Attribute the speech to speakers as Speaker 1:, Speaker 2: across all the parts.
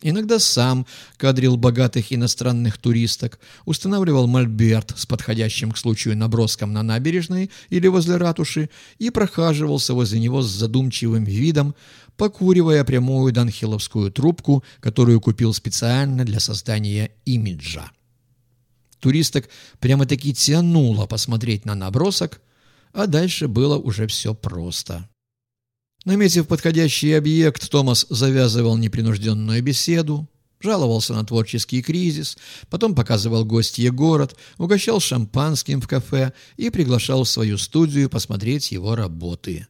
Speaker 1: Иногда сам кадрил богатых иностранных туристок, устанавливал мольберт с подходящим к случаю наброском на набережной или возле ратуши и прохаживался возле него с задумчивым видом, покуривая прямую данхиловскую трубку, которую купил специально для создания имиджа. Туристок прямо-таки тянуло посмотреть на набросок, а дальше было уже все просто. Наметив подходящий объект, Томас завязывал непринужденную беседу, жаловался на творческий кризис, потом показывал гостье город, угощал шампанским в кафе и приглашал в свою студию посмотреть его работы.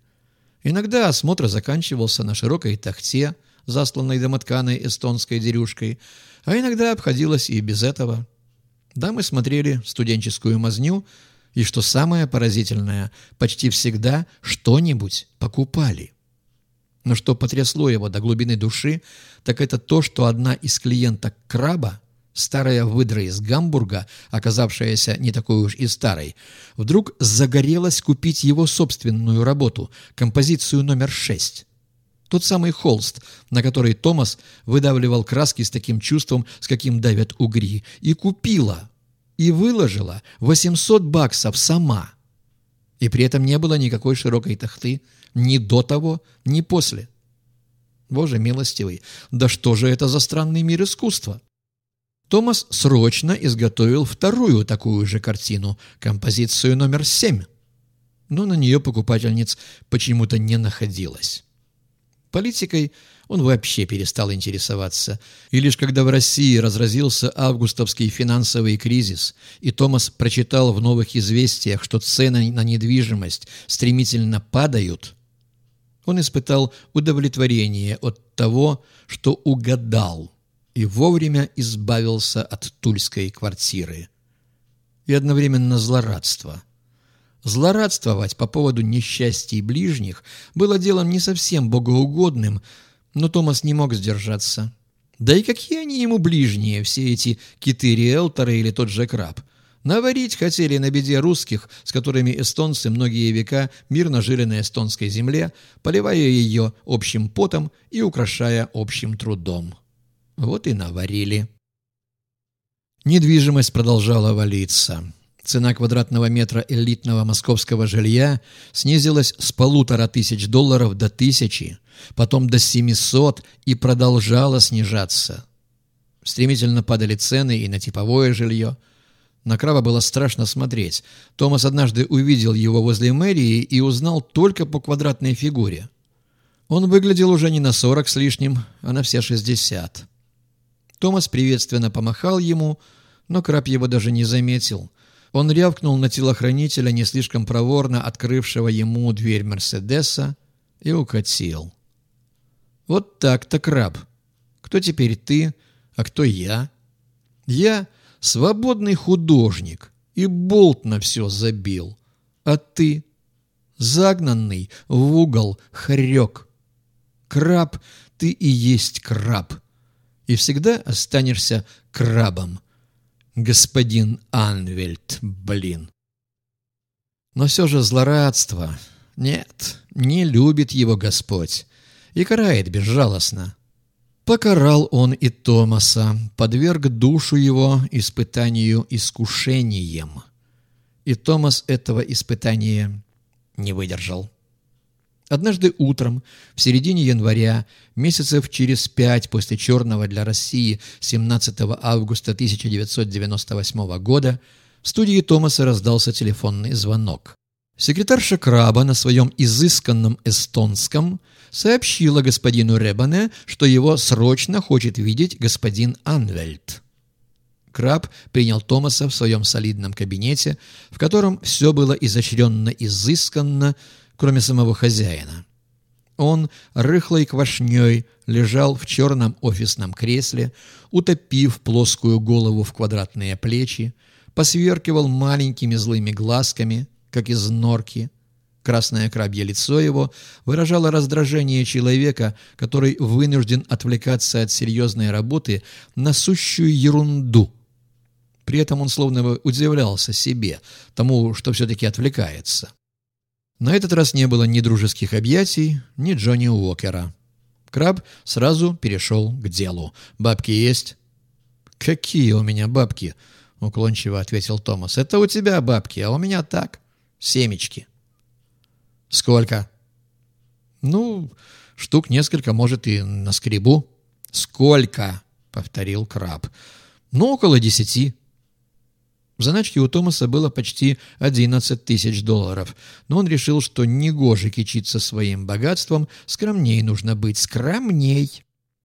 Speaker 1: Иногда осмотр заканчивался на широкой тахте, засланной домотканой эстонской дерюшкой, а иногда обходилось и без этого. Дамы смотрели студенческую мазню, и, что самое поразительное, почти всегда что-нибудь покупали. Но что потрясло его до глубины души, так это то, что одна из клиенток краба, старая выдра из Гамбурга, оказавшаяся не такой уж и старой, вдруг загорелась купить его собственную работу, композицию номер шесть. Тот самый холст, на который Томас выдавливал краски с таким чувством, с каким давят угри, и купила, и выложила 800 баксов сама. И при этом не было никакой широкой тахты, ни до того, ни после. Боже милостивый, да что же это за странный мир искусства? Томас срочно изготовил вторую такую же картину, композицию номер семь. Но на нее покупательниц почему-то не находилось. Политикой он вообще перестал интересоваться. И лишь когда в России разразился августовский финансовый кризис, и Томас прочитал в новых известиях, что цены на недвижимость стремительно падают, он испытал удовлетворение от того, что угадал и вовремя избавился от тульской квартиры. И одновременно злорадство. Злорадствовать по поводу несчастий ближних было делом не совсем богоугодным, но Томас не мог сдержаться. Да и какие они ему ближние, все эти киты-риэлторы или тот же краб? Наварить хотели на беде русских, с которыми эстонцы многие века мирно жили на эстонской земле, поливая ее общим потом и украшая общим трудом. Вот и наварили. Недвижимость продолжала валиться. Цена квадратного метра элитного московского жилья снизилась с полутора тысяч долларов до тысячи, потом до 700 и продолжала снижаться. Стремительно падали цены и на типовое жилье – на краба было страшно смотреть. Томас однажды увидел его возле мэрии и узнал только по квадратной фигуре. Он выглядел уже не на сорок с лишним, а на все шестьдесят. Томас приветственно помахал ему, но краб его даже не заметил. Он рявкнул на телохранителя, не слишком проворно открывшего ему дверь Мерседеса, и укатил. «Вот так-то, краб. Кто теперь ты, а кто я?» «Я свободный художник и болт на все забил. А ты загнанный в угол хрек. Краб ты и есть краб. И всегда останешься крабом. Господин Анвельд, блин. Но все же злорадство. Нет, не любит его Господь и карает безжалостно. Покарал он и Томаса, подверг душу его испытанию искушением. И Томас этого испытания не выдержал. Однажды утром, в середине января, месяцев через пять после черного для России 17 августа 1998 года, в студии Томаса раздался телефонный звонок. Секретарша Краба на своем изысканном эстонском – сообщила господину Ребане, что его срочно хочет видеть господин Анвельд. Краб принял Томаса в своем солидном кабинете, в котором все было изощренно изысканно, кроме самого хозяина. Он, рыхлой квашней, лежал в черном офисном кресле, утопив плоскую голову в квадратные плечи, посверкивал маленькими злыми глазками, как из норки, Красное крабье лицо его выражало раздражение человека, который вынужден отвлекаться от серьезной работы на сущую ерунду. При этом он словно удивлялся себе, тому, что все-таки отвлекается. На этот раз не было ни дружеских объятий, ни Джонни Уокера. Краб сразу перешел к делу. «Бабки есть?» «Какие у меня бабки?» — уклончиво ответил Томас. «Это у тебя бабки, а у меня так. Семечки». «Сколько?» «Ну, штук несколько, может, и на скребу». «Сколько?» — повторил краб. «Ну, около десяти». В заначке у Томаса было почти 11 тысяч долларов, но он решил, что негоже кичиться своим богатством, скромней нужно быть, скромней.